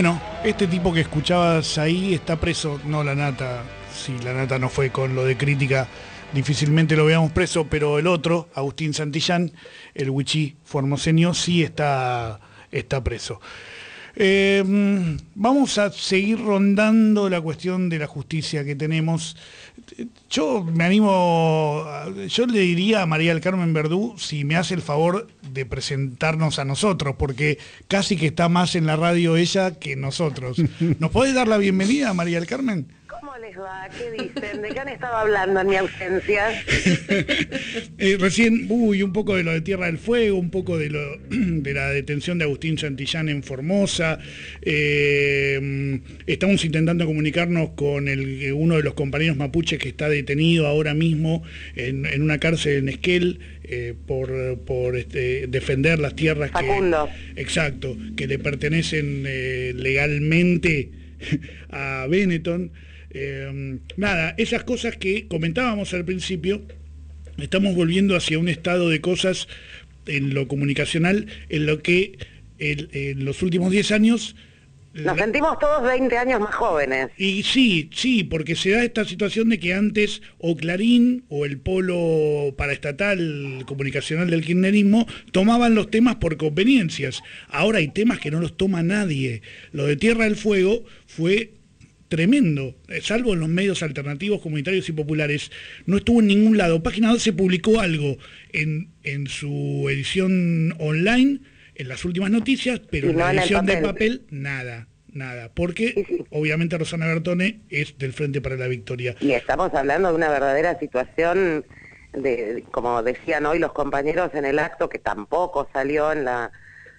Bueno, este tipo que escuchabas ahí está preso, no la nata, si la nata no fue con lo de crítica, difícilmente lo veamos preso, pero el otro, Agustín Santillán, el Huichí formoseño, sí está, está preso. Eh, vamos a seguir rondando la cuestión de la justicia que tenemos. Yo me animo, yo le diría a María del Carmen Verdú si me hace el favor de presentarnos a nosotros, porque casi que está más en la radio ella que nosotros. ¿Nos puede dar la bienvenida, María del Carmen? Les va? ¿Qué dicen? ¿De qué han estado hablando en mi ausencia? Eh, recién, uy, un poco de lo de Tierra del Fuego, un poco de, lo, de la detención de Agustín Santillán en Formosa. Eh, estamos intentando comunicarnos con el, uno de los compañeros mapuches que está detenido ahora mismo en, una cárcel en Esquel. Eh, por, por este, defender las tierras Facundo. que exacto que le pertenecen legalmente a Benetton Em, nada, esas cosas que comentábamos al principio, estamos volviendo hacia un estado de cosas en lo comunicacional, en lo que en los últimos 10 años... Nos sentimos todos 20 años más jóvenes. Y sí, sí, porque se da esta situación de que antes o Clarín o el polo paraestatal comunicacional del kirchnerismo tomaban los temas por conveniencias. Ahora hay temas que no los toma nadie. Lo de Tierra del Fuego fue tremendo, eh, salvo en los medios alternativos, comunitarios y populares, no estuvo en ningún lado. Página 2 se publicó algo en, en su edición online, en las últimas noticias, pero en la edición de papel, nada. Nada, porque obviamente Rosana Bertone es del Frente para la Victoria. Y estamos hablando de una verdadera situación, de, como decían hoy los compañeros en el acto, que tampoco salió en la,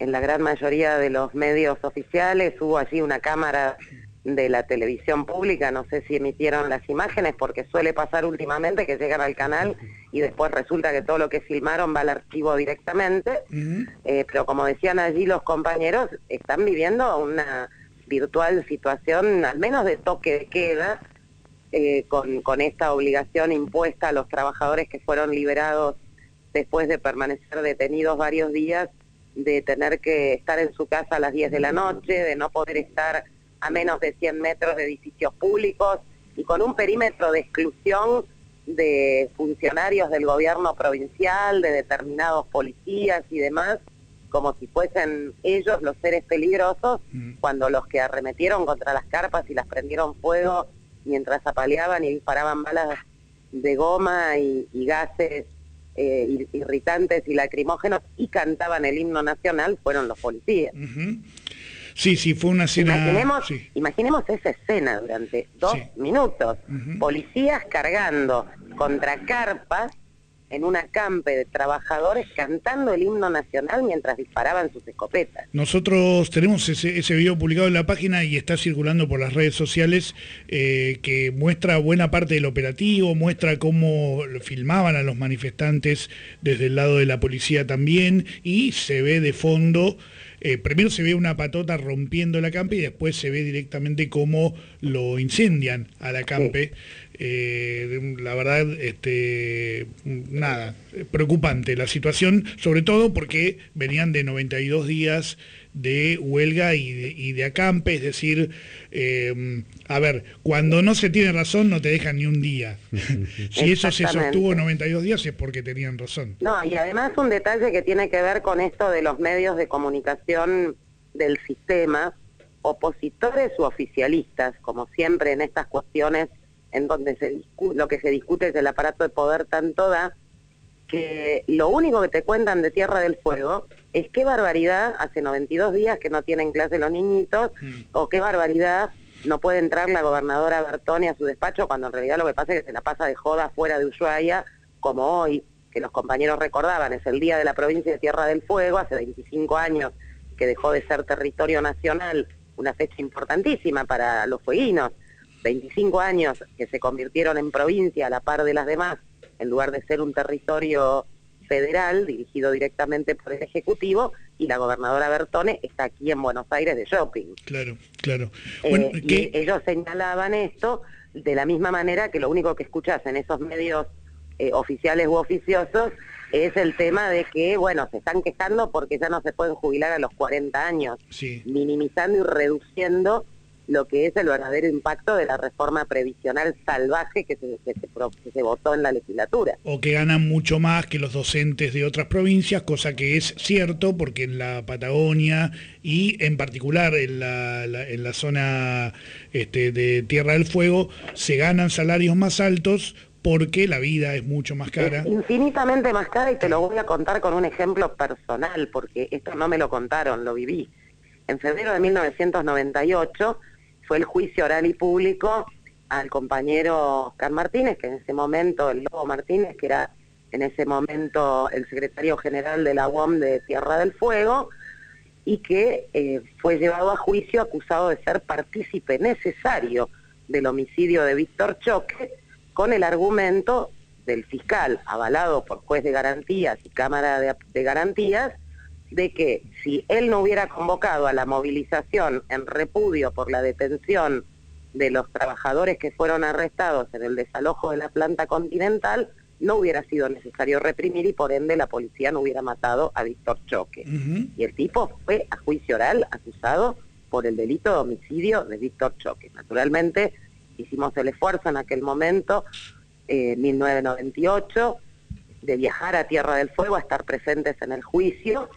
en la gran mayoría de los medios oficiales, hubo allí una cámara de la televisión pública, no sé si emitieron las imágenes, porque suele pasar últimamente que llegan al canal y después resulta que todo lo que filmaron va al archivo directamente, eh, pero como decían allí los compañeros, están viviendo una virtual situación, al menos de toque de queda, eh, con, con esta obligación impuesta a los trabajadores que fueron liberados después de permanecer detenidos varios días, de tener que estar en su casa a las 10 de la noche, de no poder estar a menos de 100 metros de edificios públicos y con un perímetro de exclusión de funcionarios del gobierno provincial, de determinados policías y demás, como si fuesen ellos los seres peligrosos, mm. cuando los que arremetieron contra las carpas y las prendieron fuego mientras apaleaban y disparaban balas de goma y, gases eh, irritantes y lacrimógenos y cantaban el himno nacional fueron los policías. Sí, sí, fue una escena... Imaginemos, imaginemos esa escena durante dos minutos. Policías cargando contra carpas en un acampe de trabajadores cantando el himno nacional mientras disparaban sus escopetas. Nosotros tenemos ese, ese video publicado en la página y está circulando por las redes sociales eh, que muestra buena parte del operativo, muestra cómo filmaban a los manifestantes desde el lado de la policía también y se ve de fondo eh, primero se ve una patota rompiendo la campe y después se ve directamente cómo lo incendian a la campe. Eh, la verdad, este, nada, preocupante la situación, sobre todo porque venían de 92 días de huelga y de, acampe, es decir, em, a ver, cuando no se tiene razón no te dejan ni un día. si eso se sostuvo 92 días es porque tenían razón. No, y además un detalle que tiene que ver con esto de los medios de comunicación del sistema, opositores u oficialistas, como siempre en estas cuestiones en donde se lo que se discute es el aparato de poder tanto da, que lo único que te cuentan de Tierra del Fuego es qué barbaridad, hace 92 días que no tienen clase los niñitos, mm. o qué barbaridad, no puede entrar la gobernadora Bertoni a su despacho, cuando en realidad lo que pasa es que se la pasa de joda fuera de Ushuaia, como hoy, que los compañeros recordaban, es el día de la provincia de Tierra del Fuego, hace 25 años que dejó de ser territorio nacional, una fecha importantísima para los fueguinos, 25 años que se convirtieron en provincia a la par de las demás, en lugar de ser un territorio federal dirigido directamente por el Ejecutivo y la gobernadora Bertone está aquí en Buenos Aires de shopping. Claro, claro. Eh, y ellos señalaban esto de la misma manera que lo único que escuchas en esos medios eh, oficiales u oficiosos es el tema de que, bueno, se están quejando porque ya no se pueden jubilar a los 40 años, minimizando y reduciendo lo que es el verdadero impacto de la reforma previsional salvaje que se, se, votó en la legislatura. O que ganan mucho más que los docentes de otras provincias, cosa que es cierto porque en la Patagonia y en particular en la, en la zona este, de Tierra del Fuego se ganan salarios más altos porque la vida es mucho más cara. infinitamente más cara y te lo voy a contar con un ejemplo personal, porque esto no me lo contaron, lo viví. En febrero de 1998 fue el juicio oral y público al compañero Oscar Martínez, que en ese momento, el Lobo Martínez, que era en ese momento el secretario general de la UOM de Tierra del Fuego, y que eh, fue llevado a juicio acusado de ser partícipe necesario del homicidio de Víctor Choque, con el argumento del fiscal, avalado por juez de garantías y Cámara de Garantías, de que si él no hubiera convocado a la movilización en repudio por la detención de los trabajadores que fueron arrestados en el desalojo de la planta continental, no hubiera sido necesario reprimir y por ende la policía no hubiera matado a Víctor Choque. Y el tipo fue a juicio oral acusado por el delito de homicidio de Víctor Choque. Naturalmente hicimos el esfuerzo en aquel momento, en 1998, de viajar a Tierra del Fuego, a estar presentes en el juicio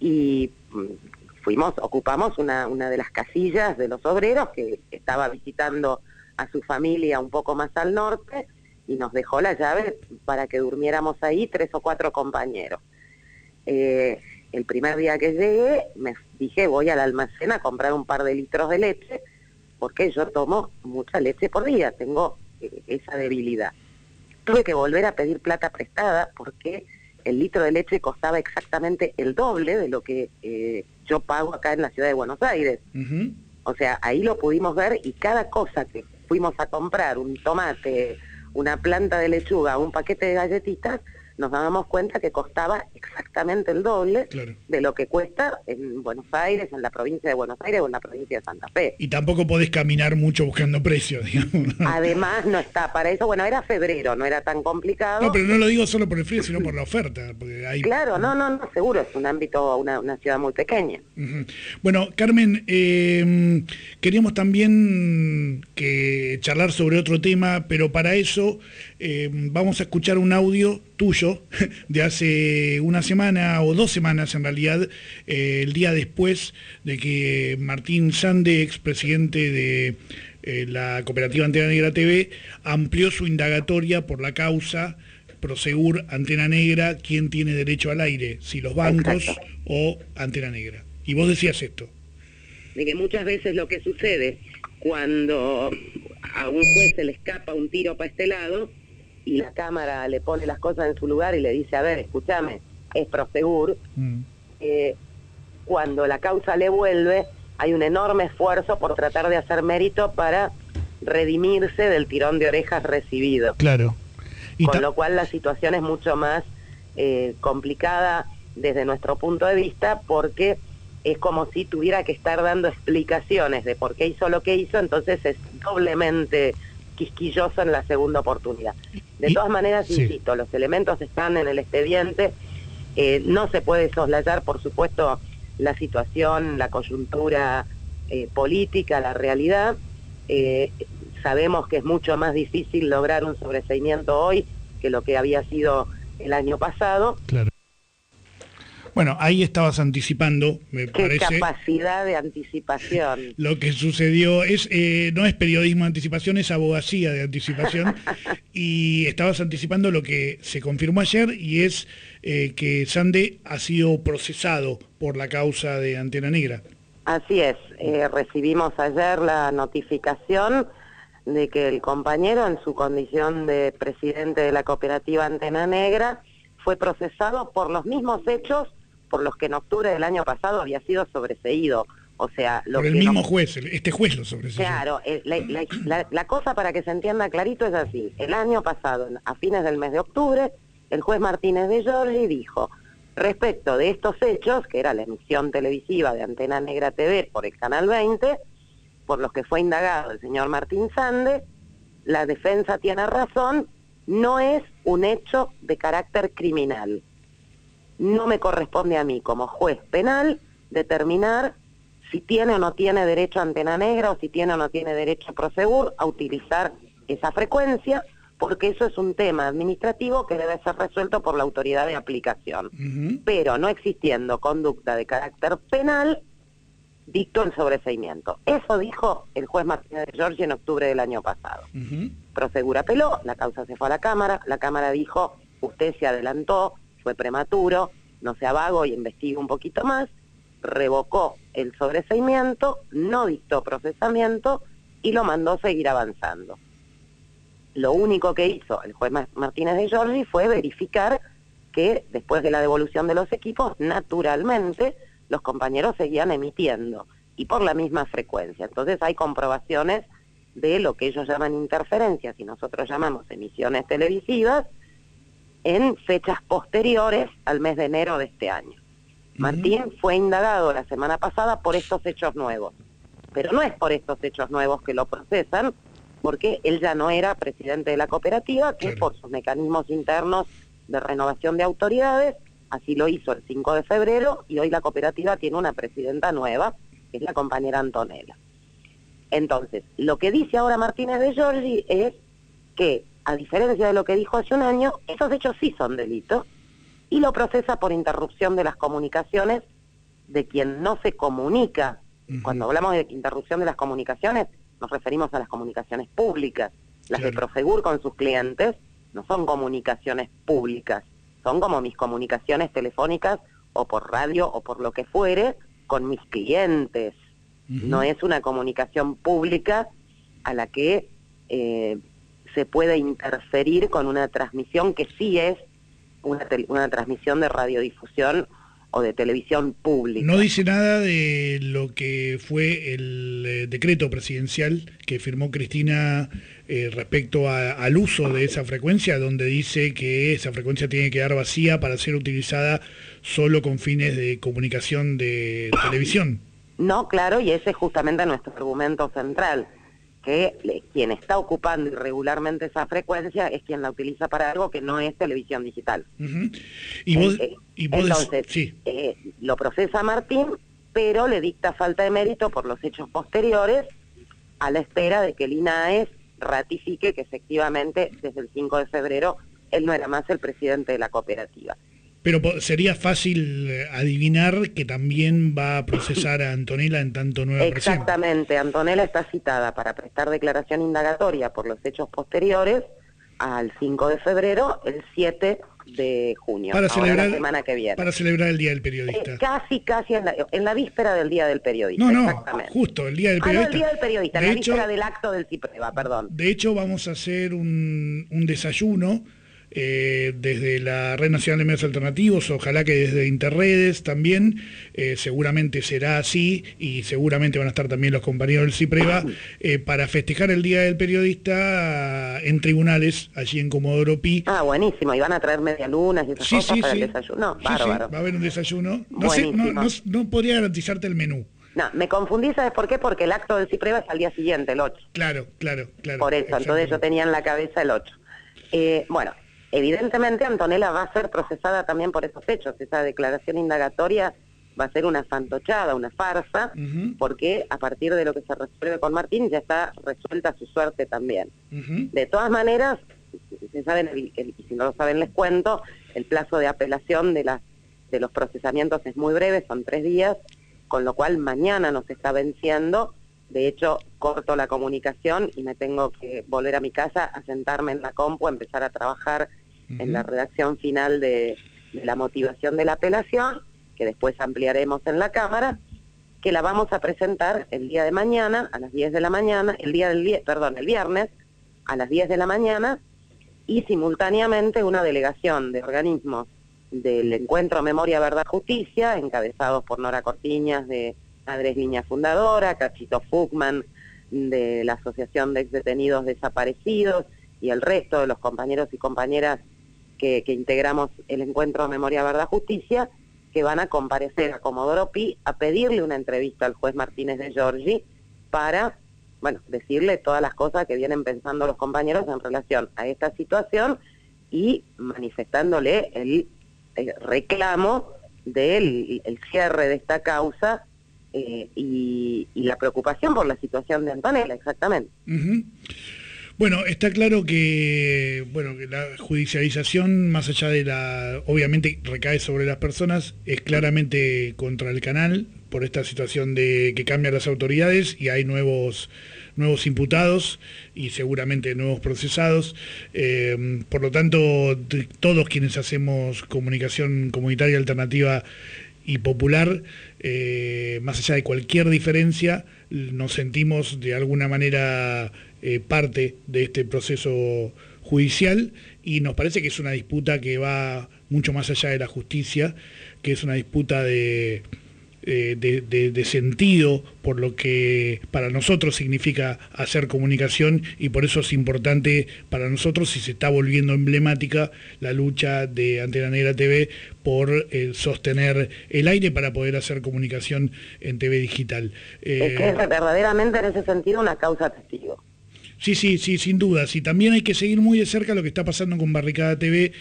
y mm, fuimos, ocupamos una, una de las casillas de los obreros que estaba visitando a su familia un poco más al norte y nos dejó la llave para que durmiéramos ahí tres o cuatro compañeros. Eh, el primer día que llegué me dije voy al almacén a comprar un par de litros de leche porque yo tomo mucha leche por día, tengo eh, esa debilidad. Tuve que volver a pedir plata prestada porque el litro de leche costaba exactamente el doble de lo que eh, yo pago acá en la ciudad de Buenos Aires. O sea, ahí lo pudimos ver y cada cosa que fuimos a comprar, un tomate, una planta de lechuga, un paquete de galletitas, nos dábamos cuenta que costaba exactamente el doble de lo que cuesta en Buenos Aires, en la provincia de Buenos Aires o en la provincia de Santa Fe. Y tampoco podés caminar mucho buscando precios, digamos. Además, no está para eso. Bueno, era febrero, no era tan complicado. No, pero no lo digo solo por el frío, sino por la oferta. Claro, no, no, no, seguro, es un ámbito, una, ciudad muy pequeña. Bueno, Carmen, eh, queríamos también que charlar sobre otro tema, pero para eso eh, vamos a escuchar un audio tuyo de hace una semana o dos semanas en realidad, eh, el día después de que Martín Sande, expresidente de eh, la cooperativa Antena Negra TV, amplió su indagatoria por la causa Prosegur Antena Negra, quién tiene derecho al aire, si los bancos o Antena Negra. Y vos decías esto. De que muchas veces lo que sucede cuando a un juez se le escapa un tiro para este lado, y la Cámara le pone las cosas en su lugar y le dice, a ver, escúchame, es Prosegur, mm. eh, cuando la causa le vuelve, hay un enorme esfuerzo por tratar de hacer mérito para redimirse del tirón de orejas recibido. Claro. Con lo cual la situación es mucho más eh, complicada desde nuestro punto de vista porque es como si tuviera que estar dando explicaciones de por qué hizo lo que hizo, entonces es doblemente quisquilloso en la segunda oportunidad. De todas maneras, insisto, los elementos están en el expediente, eh, no se puede soslayar, por supuesto, la situación, la coyuntura eh, política, la realidad. Eh, sabemos que es mucho más difícil lograr un sobreseimiento hoy que lo que había sido el año pasado. Claro. Bueno, ahí estabas anticipando, me Qué parece. capacidad de anticipación. Lo que sucedió es eh, no es periodismo de anticipación, es abogacía de anticipación. y estabas anticipando lo que se confirmó ayer y es eh, que Sande ha sido procesado por la causa de Antena Negra. Así es, eh, recibimos ayer la notificación de que el compañero en su condición de presidente de la cooperativa Antena Negra fue procesado por los mismos hechos por los que en octubre del año pasado había sido sobreseído. O sea, lo por el mismo juez, este juez lo sobreseído. Claro, la, cosa para que se entienda clarito es así. El año pasado, a fines del mes de octubre, el juez Martínez de Giorgi dijo, respecto de estos hechos, que era la emisión televisiva de Antena Negra TV por el Canal 20, por los que fue indagado el señor Martín Sande, la defensa tiene razón no es un hecho de carácter criminal. No me corresponde a mí como juez penal determinar si tiene o no tiene derecho a antena negra o si tiene o no tiene derecho a Prosegur a utilizar esa frecuencia, porque eso es un tema administrativo que debe ser resuelto por la autoridad de aplicación. Pero no existiendo conducta de carácter penal, dictó el sobreseimiento. Eso dijo el juez Martínez de Giorgi en octubre del año pasado. Prosegur apeló, la causa se fue a la Cámara, la Cámara dijo, usted se adelantó, fue prematuro, no sea vago y investigue un poquito más, revocó el sobreseimiento, no dictó procesamiento y lo mandó seguir avanzando. Lo único que hizo el juez Martínez de Giorgi fue verificar que después de la devolución de los equipos, naturalmente, los compañeros seguían emitiendo y por la misma frecuencia. Entonces hay comprobaciones de lo que ellos llaman interferencias y nosotros llamamos emisiones televisivas en fechas posteriores al mes de enero de este año. Martín fue indagado la semana pasada por estos hechos nuevos, pero no es por estos hechos nuevos que lo procesan, porque él ya no era presidente de la cooperativa, que por sus mecanismos internos de renovación de autoridades Así lo hizo el 5 de febrero y hoy la cooperativa tiene una presidenta nueva, que es la compañera Antonella. Entonces, lo que dice ahora Martínez de Giorgi es que, a diferencia de lo que dijo hace un año, esos hechos sí son delitos y lo procesa por interrupción de las comunicaciones de quien no se comunica. Cuando hablamos de interrupción de las comunicaciones, nos referimos a las comunicaciones públicas. Las de Prosegur con sus clientes no son comunicaciones públicas, son como mis comunicaciones telefónicas o por radio o por lo que fuere con mis clientes. No es una comunicación pública a la que eh, se puede interferir con una transmisión que sí es una, una transmisión de radiodifusión o de televisión pública. No dice nada de lo que fue el eh, decreto presidencial que firmó Cristina eh, respecto al uso de esa frecuencia, donde dice que esa frecuencia tiene que quedar vacía para ser utilizada solo con fines de comunicación de televisión. No, claro, y ese es justamente nuestro argumento central que quien está ocupando irregularmente esa frecuencia es quien la utiliza para algo que no es televisión digital. ¿Y vos, eh, entonces, eh, lo procesa Martín, pero le dicta falta de mérito por los hechos posteriores a la espera de que el INAES ratifique que efectivamente desde el 5 de febrero él no era más el presidente de la cooperativa. Pero sería fácil eh, adivinar que también va a procesar a Antonella en tanto nueva Exactamente, Antonella está citada para prestar declaración indagatoria por los hechos posteriores al 5 de febrero, el 7 de junio, para celebrar, la semana que viene. Para celebrar el Día del Periodista. Eh, casi, casi en la, víspera del Día del Periodista. No, no, justo, el Día del Periodista. Ah, no, el Día del Periodista, de la víspera del acto del CIPREVA, perdón. De hecho, vamos a hacer un, un desayuno eh, desde la Red Nacional de Medios Alternativos, ojalá que desde Interredes también, eh, seguramente será así y seguramente van a estar también los compañeros del CIPREVA eh, para festejar el Día del Periodista en tribunales allí en Comodoro Pi. Ah, buenísimo, y van a traer medialunas y esas cosas para el desayuno. va a haber un desayuno. No, no, podría garantizarte el menú. No, me confundí, ¿sabes por qué? Porque el acto del CIPREVA es al día siguiente, el 8. Claro, claro, claro. Por eso, entonces yo tenía en la cabeza el 8. bueno, Evidentemente Antonella va a ser procesada también por esos hechos. Esa declaración indagatoria va a ser una fantochada, una farsa, porque a partir de lo que se resuelve con Martín ya está resuelta su suerte también. De todas maneras, si, saben, si no lo saben les cuento, el plazo de apelación de, las, de los procesamientos es muy breve, son tres días, con lo cual mañana nos está venciendo. De hecho, corto la comunicación y me tengo que volver a mi casa, a sentarme en la compu, a empezar a trabajar en la redacción final de, la motivación de la apelación, que después ampliaremos en la Cámara, que la vamos a presentar el día de mañana a las 10 de la mañana, el día del perdón, el viernes a las 10 de la mañana y simultáneamente una delegación de organismos del Encuentro Memoria Verdad Justicia, encabezados por Nora Cortiñas de Madres Viña Fundadora, Cachito Fugman de la Asociación de Exdetenidos Desaparecidos y el resto de los compañeros y compañeras que, integramos el encuentro Memoria, Verdad, Justicia, que van a comparecer a Comodoro Pi a pedirle una entrevista al juez Martínez de Giorgi para bueno, decirle todas las cosas que vienen pensando los compañeros en relación a esta situación y manifestándole el, reclamo del el cierre de esta causa eh, y, la preocupación por la situación de Antonella, exactamente. Bueno, está claro que, bueno, la judicialización, más allá de la, obviamente recae sobre las personas, es claramente contra el canal por esta situación de que cambian las autoridades y hay nuevos nuevos imputados y seguramente nuevos procesados. Eh, por lo tanto, todos quienes hacemos comunicación comunitaria alternativa y popular, eh, más allá de cualquier diferencia, nos sentimos de alguna manera eh, parte de este proceso judicial y nos parece que es una disputa que va mucho más allá de la justicia, que es una disputa de, eh, de, sentido por lo que para nosotros significa hacer comunicación y por eso es importante para nosotros y se está volviendo emblemática la lucha de Antena Negra TV por eh, sostener el aire para poder hacer comunicación en TV digital. es que es eh, verdaderamente en ese sentido una causa testigo. Sí, sí, sí, sin duda. Y también hay que seguir muy de cerca lo que está pasando con Barricada TV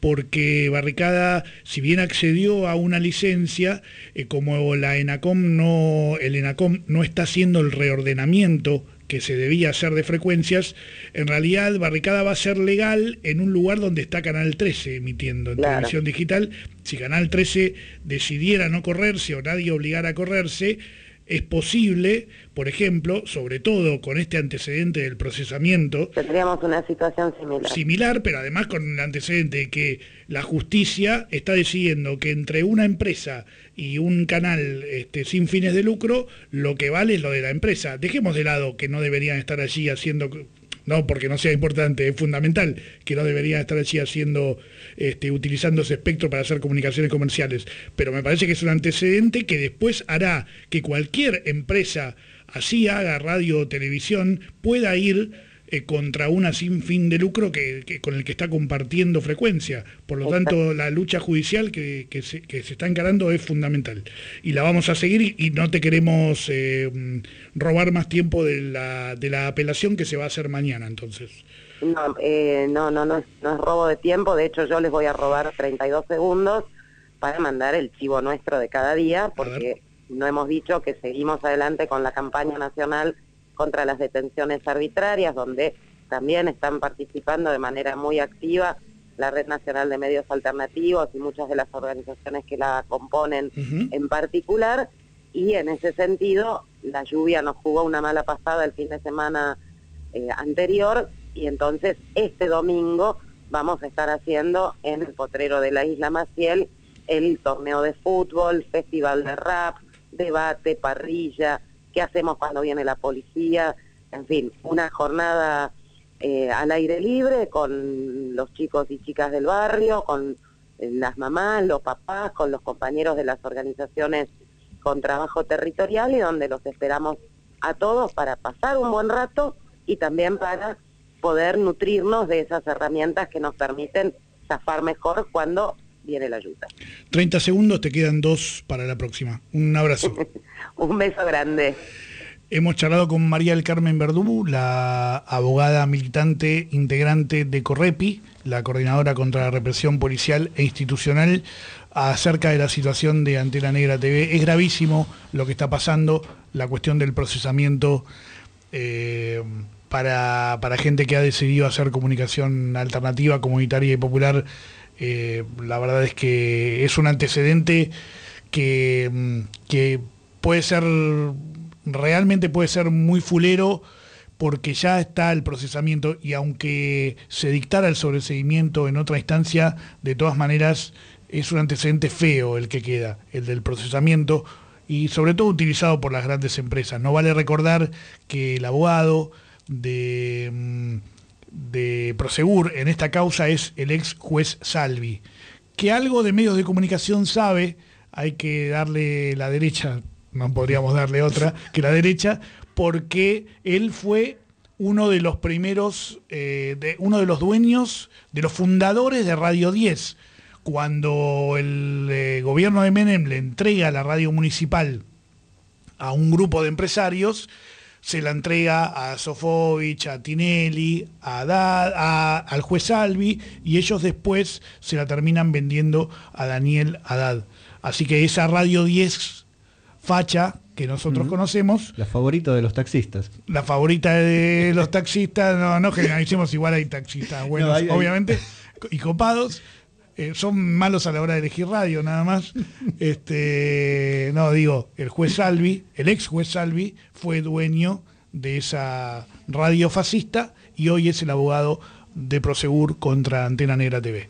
porque Barricada, si bien accedió a una licencia, eh, como la ENACOM no, el ENACOM no está haciendo el reordenamiento que se debía hacer de frecuencias, en realidad Barricada va a ser legal en un lugar donde está Canal 13 emitiendo en televisión digital. Si Canal 13 decidiera no correrse o nadie obligara a correrse, es posible, por ejemplo, sobre todo con este antecedente del procesamiento. Tendríamos una situación similar. Similar, pero además con el antecedente de que la justicia está decidiendo que entre una empresa y un canal este, sin fines de lucro, lo que vale es lo de la empresa. Dejemos de lado que no deberían estar allí haciendo no porque no sea importante, es fundamental que no deberían estar allí haciendo, este, utilizando ese espectro para hacer comunicaciones comerciales, pero me parece que es un antecedente que después hará que cualquier empresa así haga radio o televisión pueda ir eh, contra una sin fin de lucro que, con el que está compartiendo frecuencia. Por lo tanto, la lucha judicial que, se, está encarando es fundamental. Y la vamos a seguir y, no te queremos eh, robar más tiempo de la, de la apelación que se va a hacer mañana, entonces. No, eh, no, no, no es, no es robo de tiempo. De hecho, yo les voy a robar 32 segundos para mandar el chivo nuestro de cada día, porque no hemos dicho que seguimos adelante con la campaña nacional contra las detenciones arbitrarias, donde también están participando de manera muy activa la Red Nacional de Medios Alternativos y muchas de las organizaciones que la componen en particular. Y en ese sentido, la lluvia nos jugó una mala pasada el fin de semana eh, anterior y entonces este domingo vamos a estar haciendo en el potrero de la Isla Maciel el torneo de fútbol, festival de rap, debate, parrilla, qué hacemos cuando viene la policía, en fin, una jornada eh, al aire libre con los chicos y chicas del barrio, con eh, las mamás, los papás, con los compañeros de las organizaciones con trabajo territorial y donde los esperamos a todos para pasar un buen rato y también para poder nutrirnos de esas herramientas que nos permiten zafar mejor cuando viene la ayuda. 30 segundos, te quedan dos para la próxima. Un abrazo. Un beso grande. Hemos charlado con María del Carmen Verdú, la abogada militante integrante de Correpi, la coordinadora contra la represión policial e institucional, acerca de la situación de Antena Negra TV. Es gravísimo lo que está pasando, la cuestión del procesamiento eh, para, para gente que ha decidido hacer comunicación alternativa, comunitaria y popular eh, la verdad es que es un antecedente que, mm, que puede ser, realmente puede ser muy fulero porque ya está el procesamiento y aunque se dictara el sobreseguimiento en otra instancia, de todas maneras es un antecedente feo el que queda, el del procesamiento y sobre todo utilizado por las grandes empresas. No vale recordar que el abogado de... De Prosegur en esta causa es el ex juez Salvi. Que algo de medios de comunicación sabe, hay que darle la derecha, no podríamos darle otra que la derecha, porque él fue uno de los primeros, eh, de, uno de los dueños, de los fundadores de Radio 10. Cuando el eh, gobierno de Menem le entrega la radio municipal a un grupo de empresarios, se la entrega a Sofovich, a Tinelli, a Haddad, al juez Albi, y ellos después se la terminan vendiendo a Daniel Haddad. Así que esa Radio 10 facha que nosotros conocemos. La favorita de los taxistas. La favorita de los taxistas, no, no generalicemos, igual hay taxistas buenos, obviamente, y copados. Eh, son malos a la hora de elegir radio, nada más. Este, no, digo, el juez Salvi, el ex juez Salvi, fue dueño de esa radio fascista y hoy es el abogado de Prosegur contra Antena Negra TV.